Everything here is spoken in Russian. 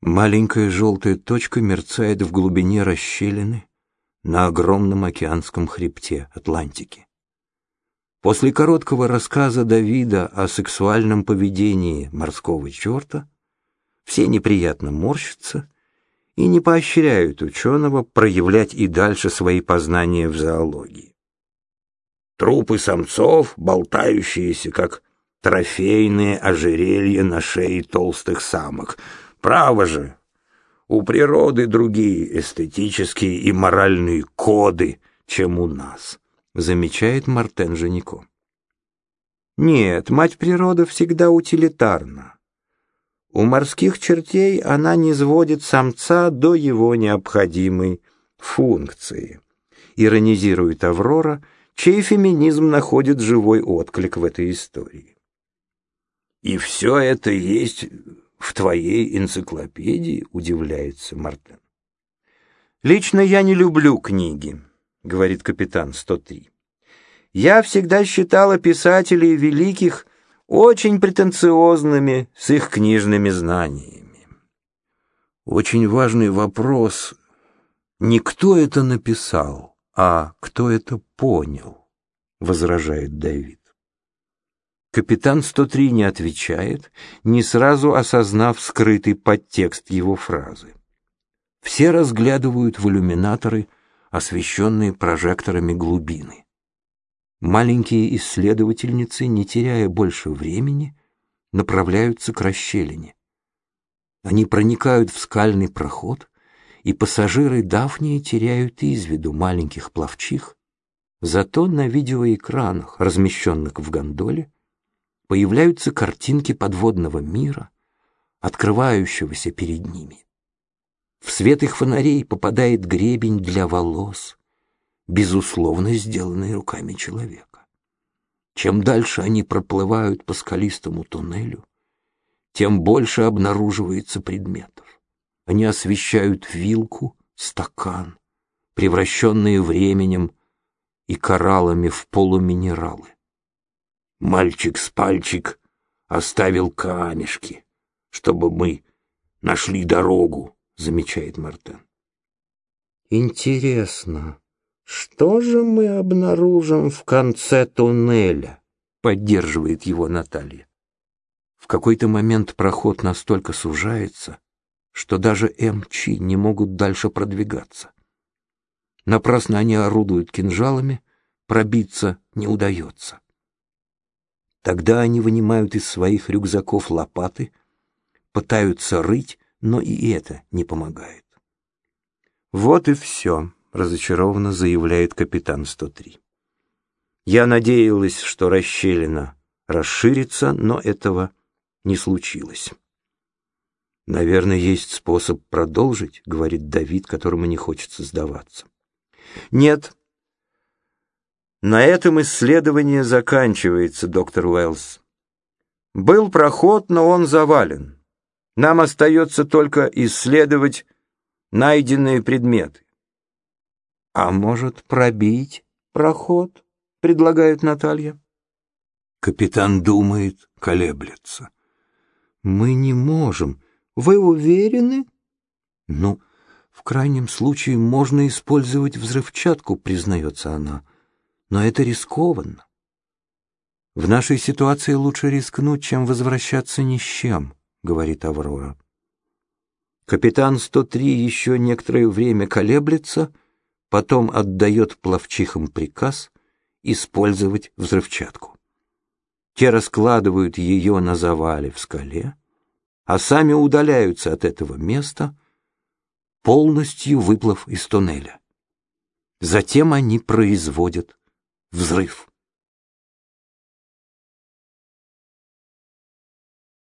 Маленькая желтая точка мерцает в глубине расщелины на огромном океанском хребте Атлантики. После короткого рассказа Давида о сексуальном поведении морского черта все неприятно морщатся и не поощряют ученого проявлять и дальше свои познания в зоологии. Трупы самцов, болтающиеся, как трофейные ожерелья на шее толстых самок. Право же, у природы другие эстетические и моральные коды, чем у нас, замечает Мартен Женико. Нет, мать природа всегда утилитарна. У морских чертей она не сводит самца до его необходимой функции. Иронизирует Аврора, чей феминизм находит живой отклик в этой истории. «И все это есть твоей энциклопедии?» — удивляется Мартен. «Лично я не люблю книги», — говорит капитан 103. «Я всегда считала писателей великих очень претенциозными с их книжными знаниями. Очень важный вопрос не кто это написал, а кто это понял, возражает Давид. Капитан 103 не отвечает, не сразу осознав скрытый подтекст его фразы. Все разглядывают в иллюминаторы, освещенные прожекторами глубины. Маленькие исследовательницы, не теряя больше времени, направляются к расщелине. Они проникают в скальный проход, и пассажиры Дафнии теряют из виду маленьких пловчих, зато на видеоэкранах, размещенных в гондоле, появляются картинки подводного мира, открывающегося перед ними. В свет их фонарей попадает гребень для волос, безусловно, сделанные руками человека. Чем дальше они проплывают по скалистому туннелю, тем больше обнаруживается предметов. Они освещают вилку, стакан, превращенные временем и кораллами в полуминералы. Мальчик с пальчик оставил камешки, чтобы мы нашли дорогу, замечает Мартен. Интересно, что же мы обнаружим в конце туннеля? Поддерживает его Наталья. В какой-то момент проход настолько сужается, что даже МЧ не могут дальше продвигаться. Напрасно они орудуют кинжалами, пробиться не удается. Тогда они вынимают из своих рюкзаков лопаты, пытаются рыть, но и это не помогает. Вот и все разочарованно заявляет капитан 103. Я надеялась, что расщелина расширится, но этого не случилось. Наверное, есть способ продолжить, говорит Давид, которому не хочется сдаваться. Нет. На этом исследование заканчивается, доктор Уэллс. Был проход, но он завален. Нам остается только исследовать найденные предметы. «А может, пробить проход?» — предлагает Наталья. Капитан думает, колеблется. «Мы не можем. Вы уверены?» «Ну, в крайнем случае можно использовать взрывчатку», — признается она. «Но это рискованно. В нашей ситуации лучше рискнуть, чем возвращаться ни с чем», — говорит Аврора. Капитан 103 еще некоторое время колеблется, — потом отдает пловчихам приказ использовать взрывчатку. Те раскладывают ее на завале в скале, а сами удаляются от этого места, полностью выплыв из туннеля. Затем они производят взрыв.